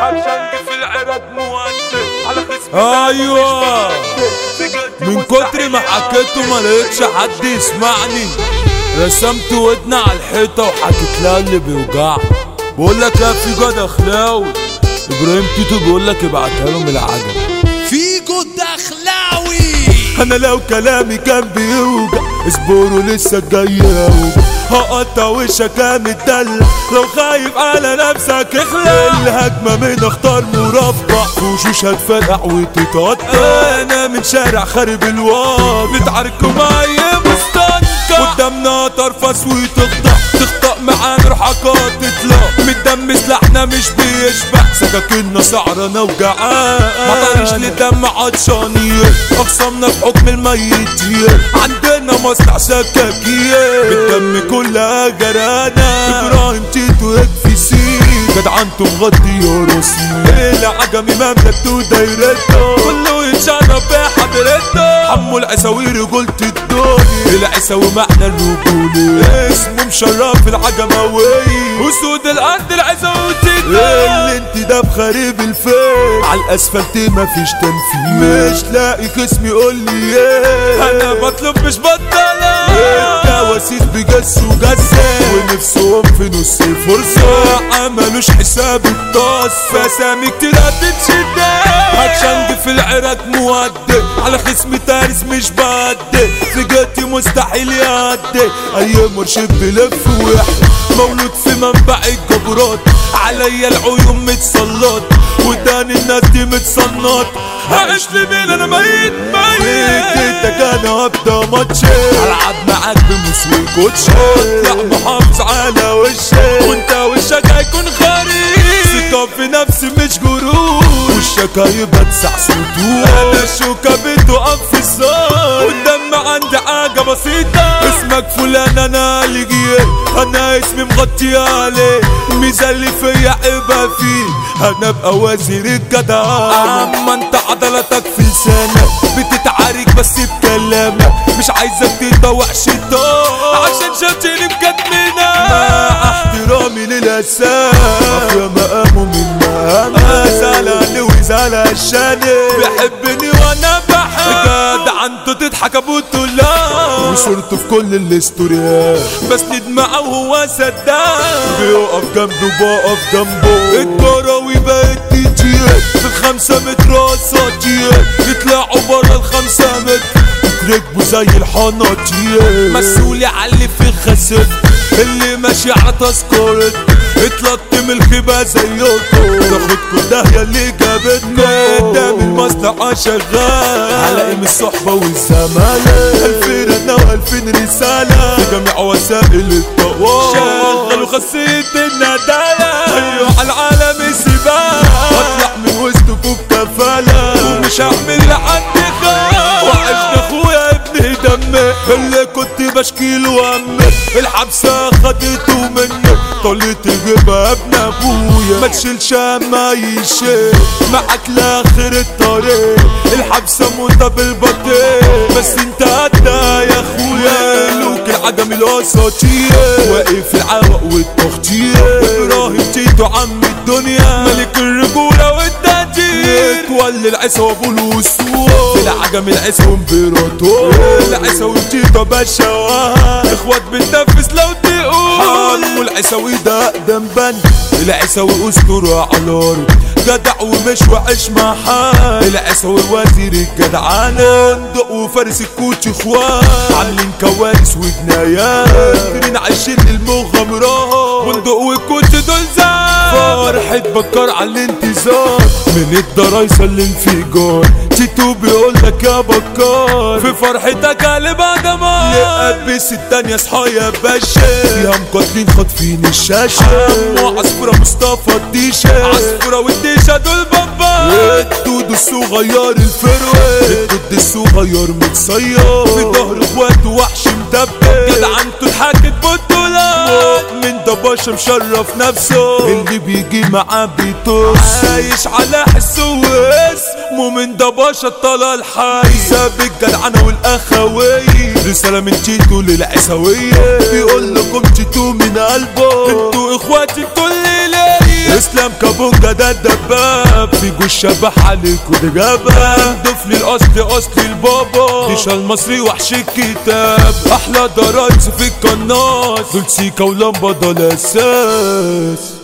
عشان في العراق على خصم أيوه. من كتر ما حكيته ما لقيتش حد يسمعني رسمت ودنا على الحيطة وحكيت لها اللي بيوجعني بقول لك لا في جد أخلاوي. إبراهيم تيتو بيقول لك ابعتها لهم العجب فيجو الدخلاوي أنا لو كلامي كان بيوجع إصبروا لسه جاي أوجع. هقطع وشك متدلع لو خايف على نفسك اخلع. الهجمة من اختار مربع. وشوش هتفرقع وتتقطع أنا من شارع خارب الواقع نتعاركوا معايا مستنكر قدامنا ترفس وتخضع. تخطأ معانا روحك تطلع من الدم سلاحنا مش بيشبع. سكاكيننا سعرانة وجعان. ما طارش لدم عطشانية أقسامنا في حكم الميتين عندنا مصنع سكاكين بالدم كلها جرانا إبراهيم تيتو يكفي سين جدعنته مغطي يا راسي العجمي مملكته دايرته. كله يتشرف بحضرته؟ حمو العساوي رجولة الدنيا. العساوي معنى الرجولة اسمه مشرف العجماوي. وسود الأرض العساوي اللي انت ده بخريب الفيل. على الأسفلت مفيش تنفيذ مش لاقي يقول لي إيه. أنا بطلب مش بطلة. الكواسيس بجس وجسة ونفسهم في نص الفرصة. عملوش حساب الطاس. فسامي كتير هتتشد هتشنج في العراق مودي على خصم تارس مش بدي سجاتي مستحيل يعدي أي مرشد بلف ويحيى مولود في منبع الجبرات عليا العيون متسلط ودان الناس دي متصنط هعيش لمين أنا ميت ميت. انت أنا هبدا ماتش ألعب معاك بمسوي كوتش اطلع محافظ على وشي وأنت وشك هيكون خريف ثقة في نفسي مش جروح. وشك هيبقى تسع سطور أنا الشوكة بتقف في الصار حاجة بسيطة. اسمك فلان أنا لجير أنا اسمي مغطي عليه. الميزة اللي فيا عيبة فيه. أنا ابقى وزير الجدع أما أنت عضلاتك في لسانك. بتتعارك بس بكلامك. مش عايزك تطوع شيطان. عشان شاطرين بجد مع احترامي للاساس اخويا مقامه من مقامه زعلان وزعل الشاني بيحبني وأنا بحب جدع أنتوا تضحك ابوتو لا وصورته في كل الاستوريات بسند معاه وهو سداد بيقف جنبه بقف جنبه. الكروي بقت تيجي في الخمسة متر اساطير يطلعوا برا الخمسة متر. ركبوا زي الحناطير مسؤولي على اللي في خسر. اللي ماشي على تذكرت اتلط من الخيبة زيكم. تاخدكوا داهية اللي جابتنا قدام المصنع شغال. على قيم الصحبة والزمالة. ألفين رنة وألفين رسالة. في جميع وسائل التواصل. شغلوا خاصية الندالة. أيوة على العالم سباق واطلع من وسطكوا بكفالة. ومش هعمل لحد خير وعشنا أخويا ابن دمي. اللي كنت بشكيله وامي الحبسة خدته مني. طلعت جيبها ابن أبويا. ما تشيلش ما يشيل معاك لاخر الطريق. الحبسة موتة بالبطيء. بس أنت قدها يا أخويا. ملوك العجم الأساطير. واقف العوق والتخطير. إبراهيم تيتو عم الدنيا. ملك الرجولة والتهجير تولي العيسى وابو الوسوق العجم العيسى وامبراطور العيسى وتيتو باشا. إخوات بتنفس لو تقول. حمو العيساوي ده اقدم بند العيساوي أسطورة على الأرض جدع ومش وحش مع حد العيساوي وزير الجدعانة بندق وفارس الكوتش إخوان. عاملين كوارث وجنايات. ترين عايشين المغامرات. بندق والكوتش دول زاد. فرحة بكر على الانتظار. من الضرايسة الانفجار تيتو بيقول لك يا بكار في فرحتك قلبها دمار لقبس التانية اصحى يا باشا فيها مقاتلين خاطفين الشاشة. عصفورة مصطفى الديشة. عصفورة والديشة دول بابا. الدود الصغير الفروة. الدود الصغير متصير. في ظهر اخواته وحش مدبر. جدع أنتوا اتحكت بطولات من باشا مشرف نفسه. اللي بيجي معاه بيطوس. عايش على حسه واسمه من ده باشا الطلال الحي ساب الجدعنة والاخوية رسالة من تيتو للعسوية. بيقول لكم تيتو من قلبه. أنتوا إخواتي كل ليلة اسلام كابونجا ده الدباب. في جوش شبح عليك وده جبل ضيف لي الأصل أصل البابا. ديشا المصري وحش الكتاب. أحلى درايس في القناص. دول سيكا ولمبة ده الاساس